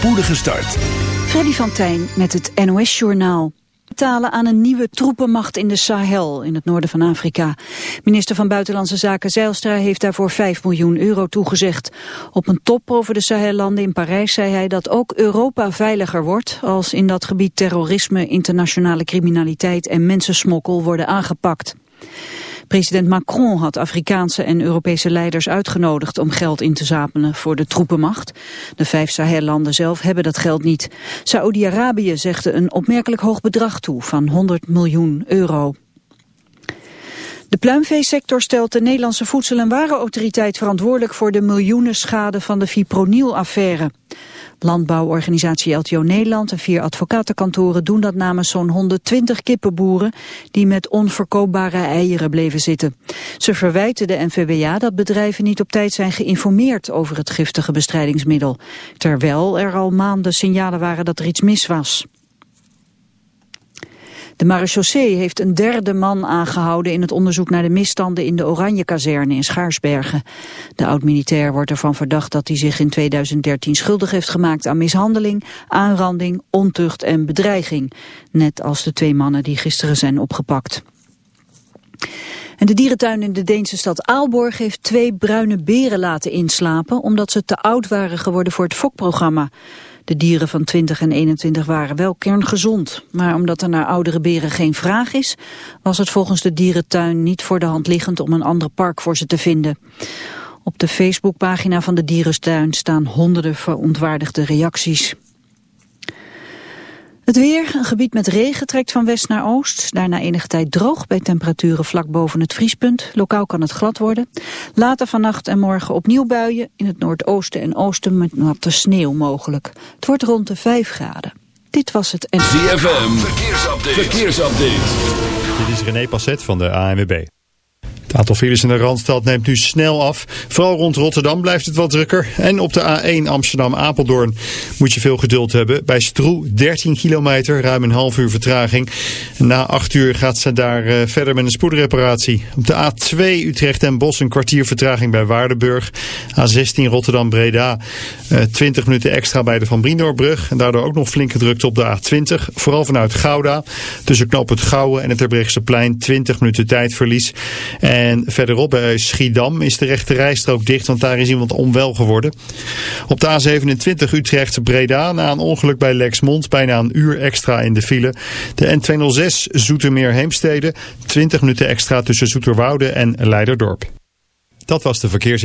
spoedige start. Freddy van Tijn met het NOS-journaal betalen aan een nieuwe troepenmacht in de Sahel, in het noorden van Afrika. Minister van Buitenlandse Zaken Zeilstra heeft daarvoor 5 miljoen euro toegezegd. Op een top over de Sahellanden in Parijs zei hij dat ook Europa veiliger wordt... als in dat gebied terrorisme, internationale criminaliteit en mensensmokkel worden aangepakt. President Macron had Afrikaanse en Europese leiders uitgenodigd om geld in te zamelen voor de troepenmacht. De vijf Sahel-landen zelf hebben dat geld niet. Saoedi-Arabië zegde een opmerkelijk hoog bedrag toe van 100 miljoen euro. De pluimveesector stelt de Nederlandse Voedsel- en Warenautoriteit verantwoordelijk voor de miljoenen schade van de fipronil-affaire. Landbouworganisatie LTO Nederland en vier advocatenkantoren doen dat namens zo'n 120 kippenboeren die met onverkoopbare eieren bleven zitten. Ze verwijten de NVWA dat bedrijven niet op tijd zijn geïnformeerd over het giftige bestrijdingsmiddel, terwijl er al maanden signalen waren dat er iets mis was. De marechaussee heeft een derde man aangehouden in het onderzoek naar de misstanden in de Oranje-kazerne in Schaarsbergen. De oud-militair wordt ervan verdacht dat hij zich in 2013 schuldig heeft gemaakt aan mishandeling, aanranding, ontucht en bedreiging. Net als de twee mannen die gisteren zijn opgepakt. En de dierentuin in de Deense stad Aalborg heeft twee bruine beren laten inslapen omdat ze te oud waren geworden voor het fokprogramma. De dieren van 20 en 21 waren wel kerngezond. Maar omdat er naar oudere beren geen vraag is... was het volgens de dierentuin niet voor de hand liggend... om een ander park voor ze te vinden. Op de Facebookpagina van de dierentuin staan honderden verontwaardigde reacties. Het weer, een gebied met regen trekt van west naar oost. Daarna enige tijd droog bij temperaturen vlak boven het vriespunt. Lokaal kan het glad worden. Later vannacht en morgen opnieuw buien. In het noordoosten en oosten met natte sneeuw mogelijk. Het wordt rond de 5 graden. Dit was het... En... ZFM, verkeersupdate. verkeersupdate. Dit is René Passet van de ANWB. Het aantal files in de Randstad neemt nu snel af. Vooral rond Rotterdam blijft het wat drukker. En op de A1 Amsterdam-Apeldoorn moet je veel geduld hebben. Bij Stroe 13 kilometer, ruim een half uur vertraging. Na 8 uur gaat ze daar uh, verder met een spoedreparatie. Op de A2 Utrecht en Bos een kwartier vertraging bij Waardenburg. A16 Rotterdam-Breda uh, 20 minuten extra bij de Van Briendoorbrug. En daardoor ook nog flinke drukte op de A20. Vooral vanuit Gouda. Tussen knop het Gouwen en het Terbrechtseplein plein 20 minuten tijdverlies. En verderop bij Schiedam is de rechte rijstrook dicht, want daar is iemand onwel geworden. Op de A27 Utrecht-Breda na een ongeluk bij Lexmond bijna een uur extra in de file. De N206 Zoetermeer-Heemstede, 20 minuten extra tussen Zoeterwoude en Leiderdorp. Dat was de verkeers...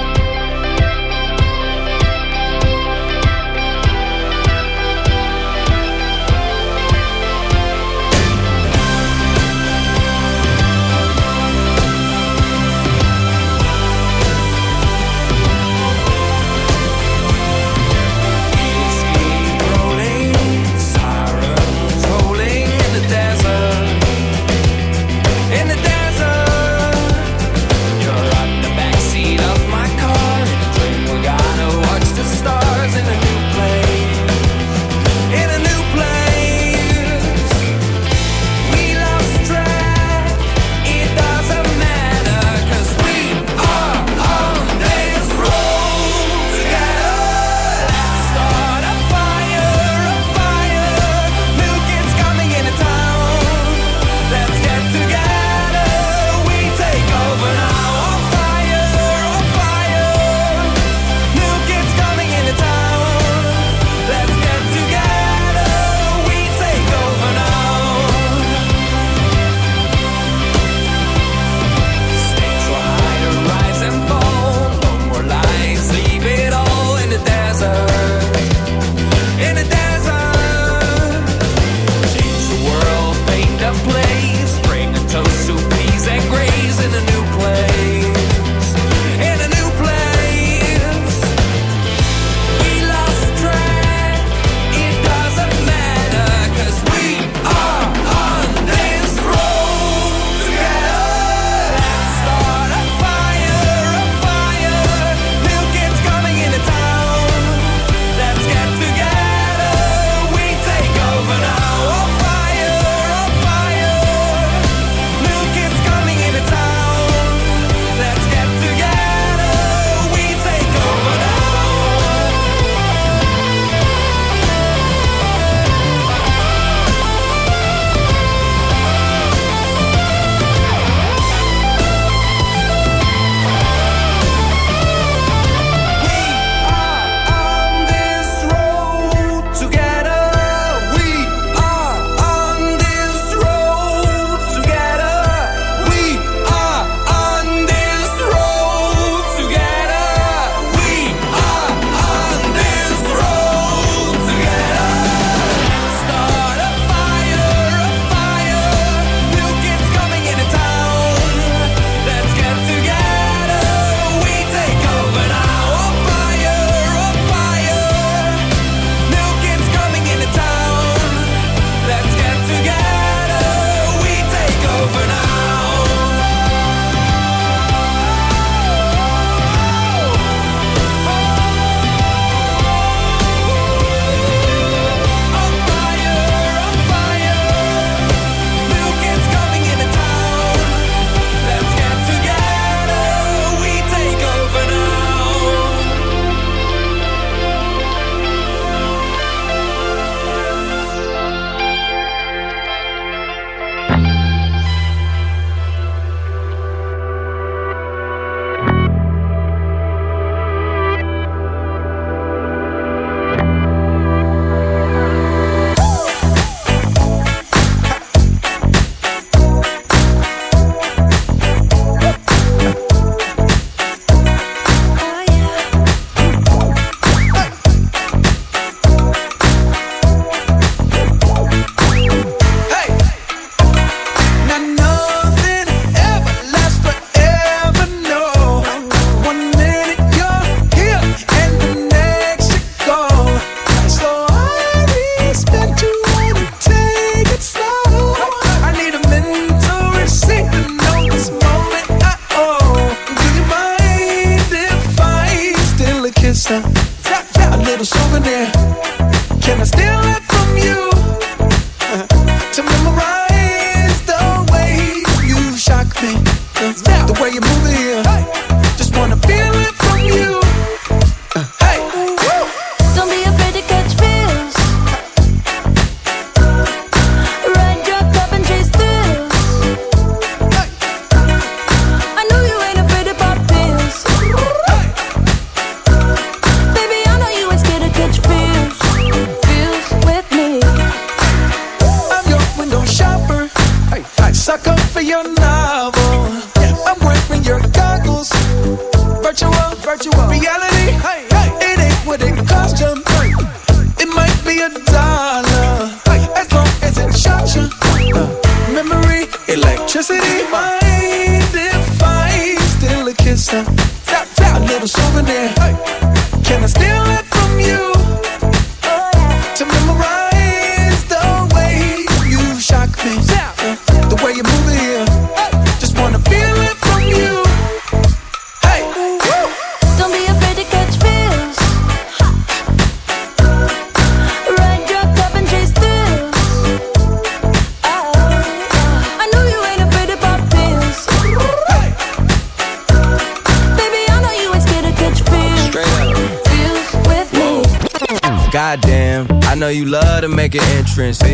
make an entrance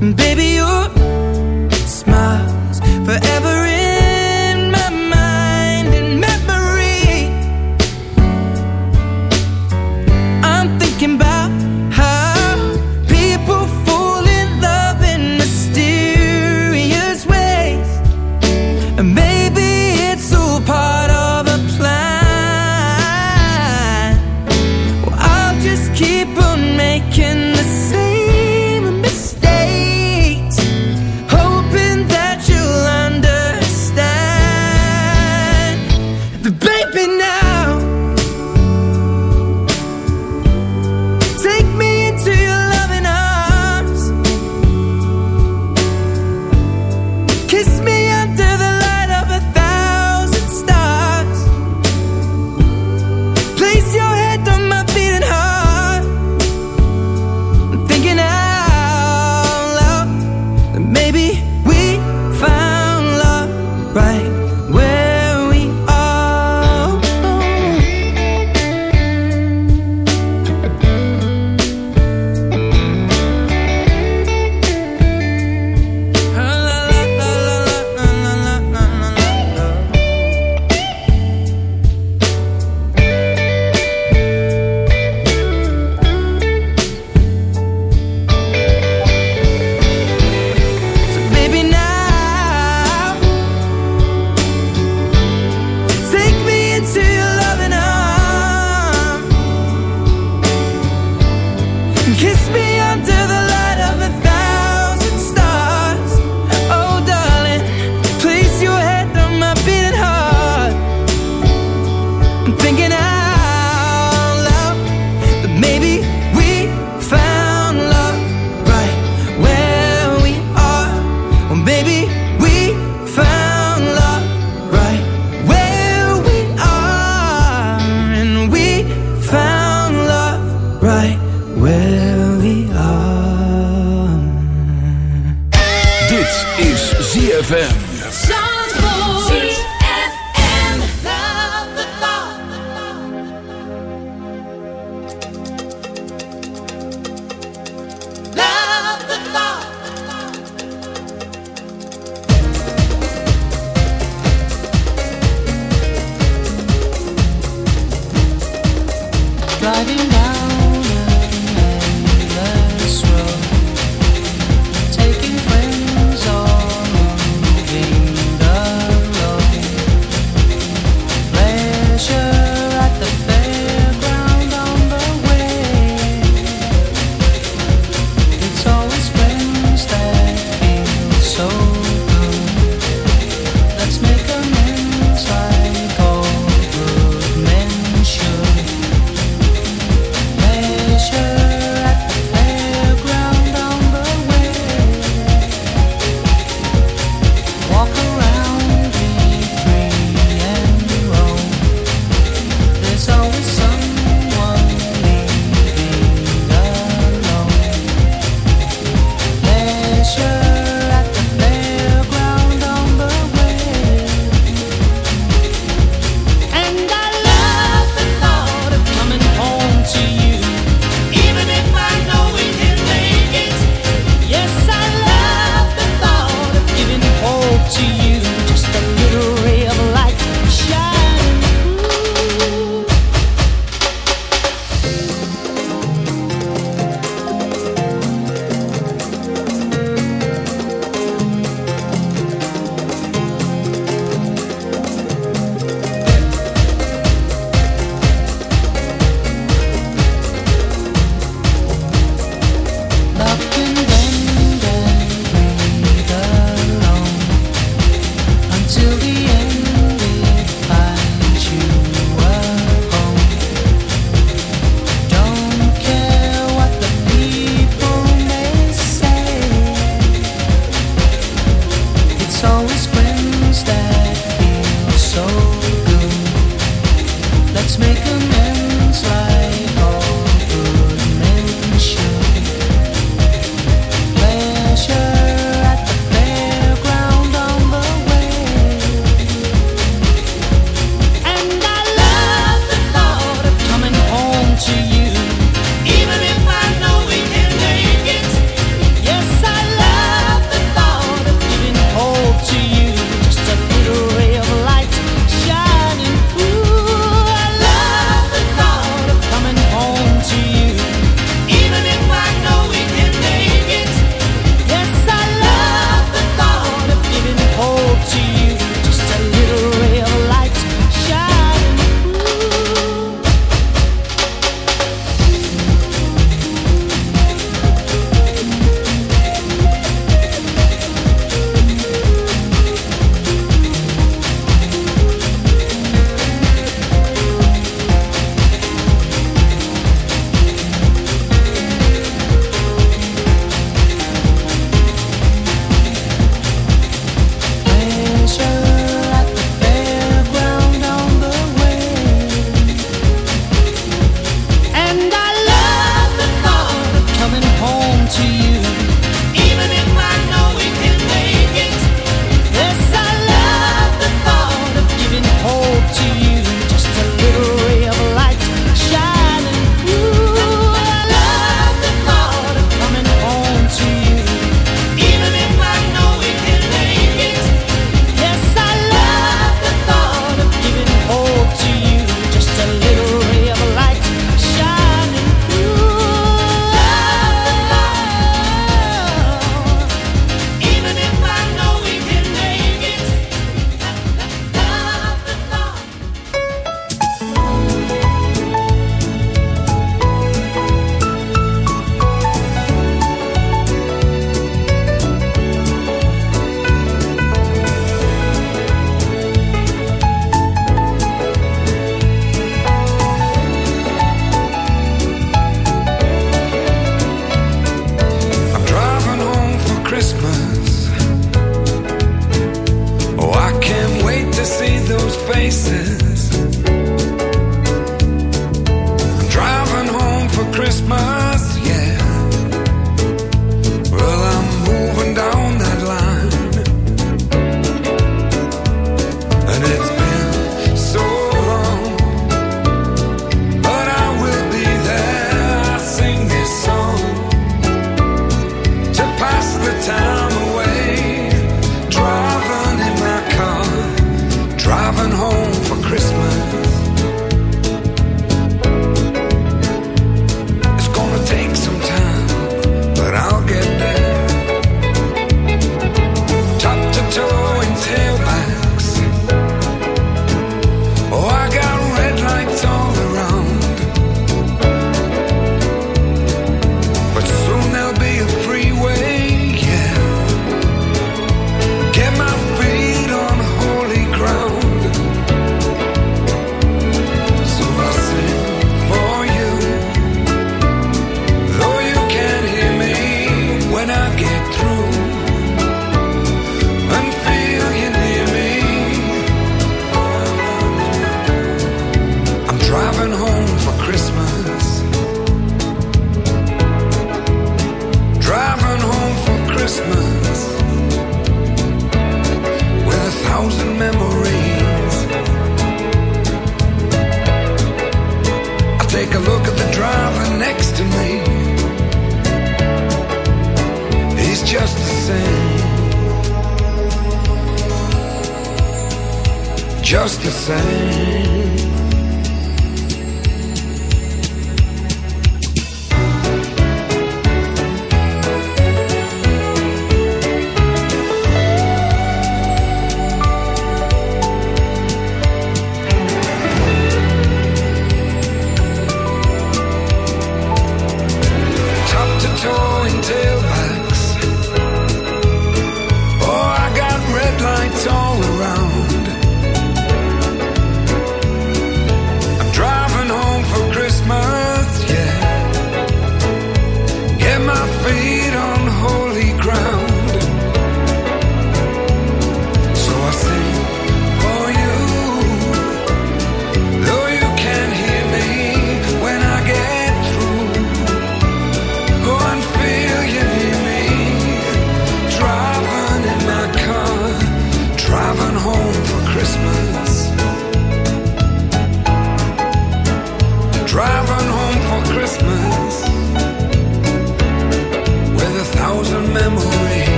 Baby, you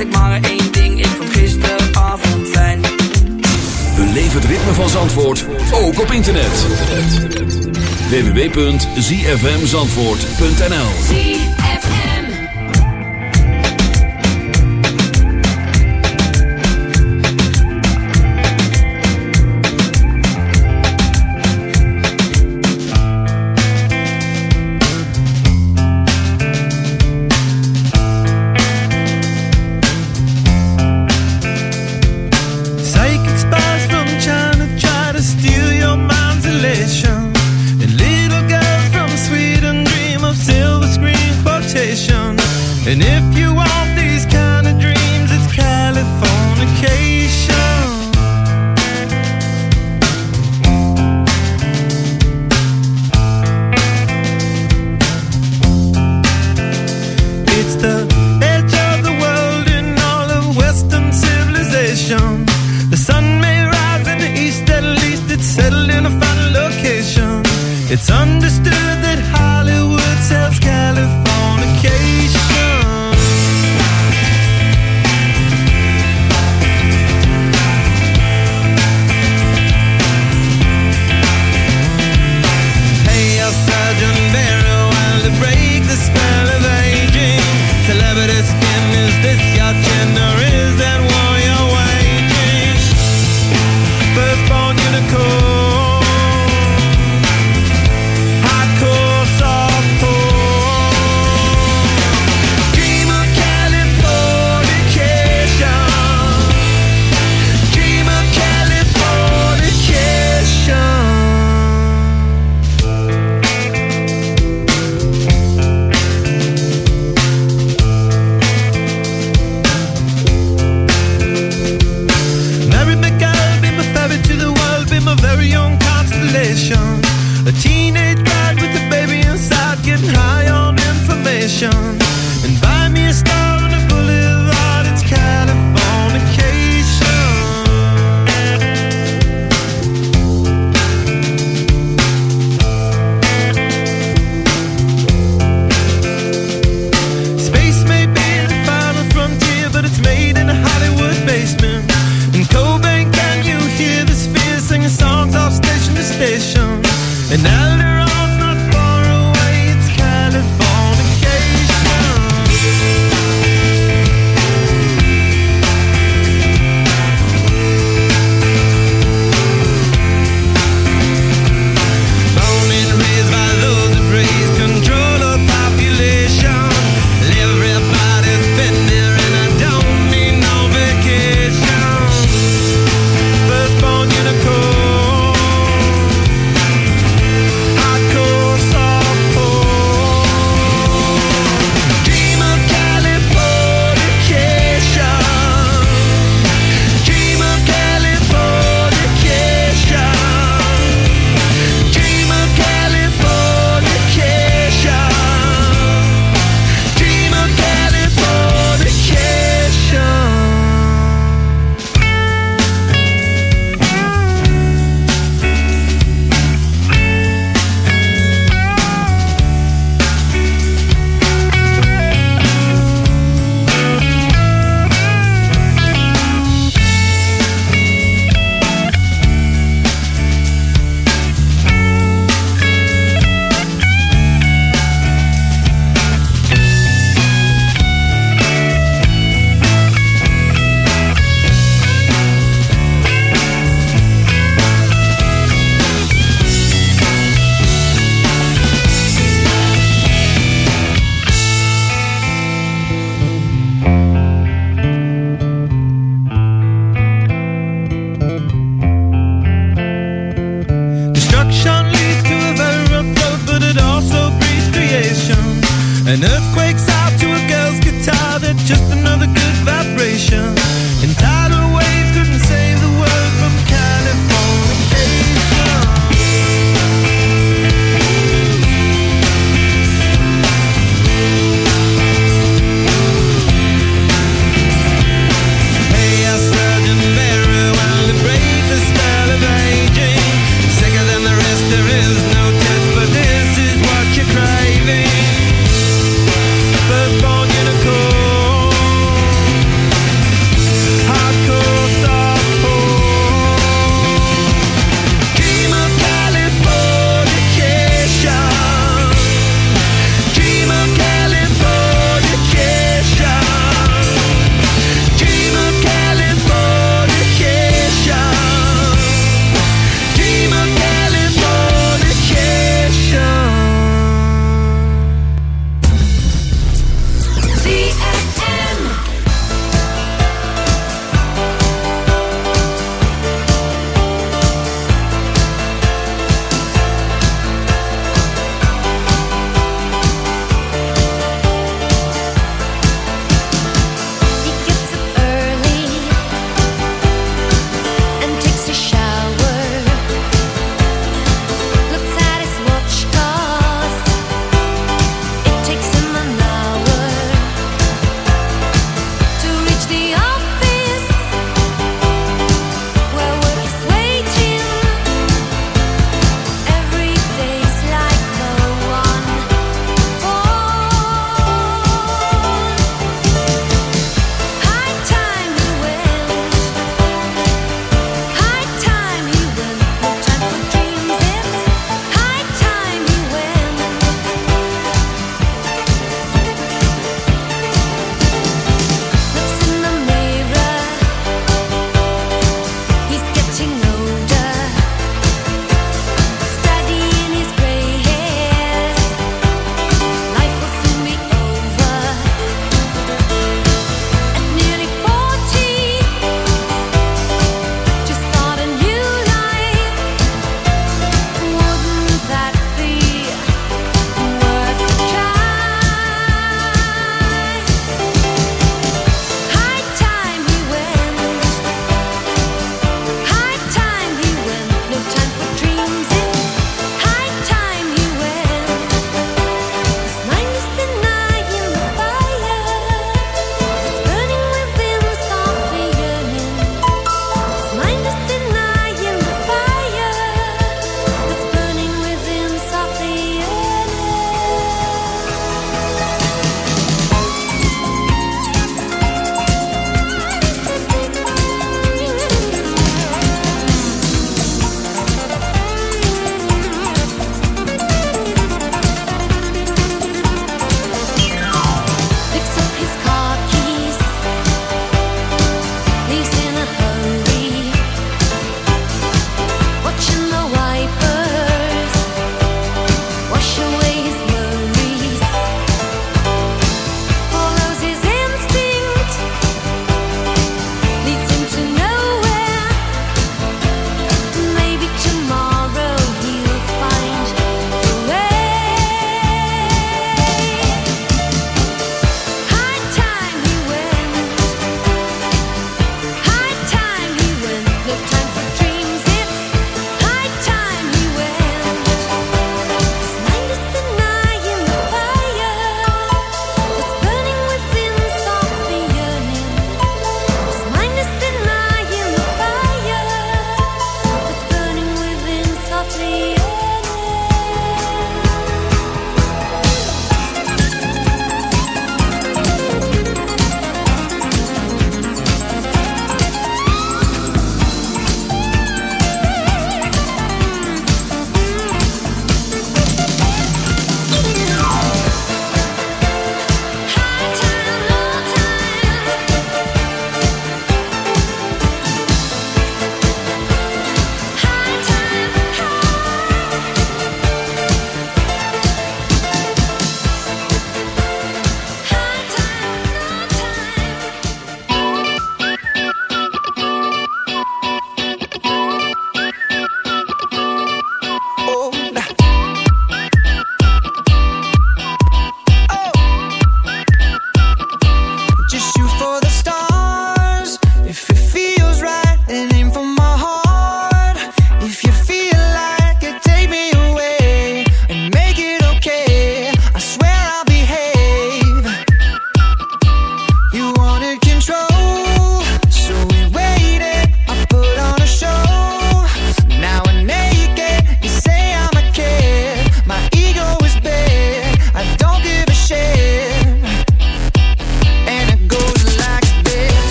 ik maar één ding. Ik vond gisteravond fijn. Beleef het ritme van Zandvoort, ook op internet. www.zfmzandvoort.nl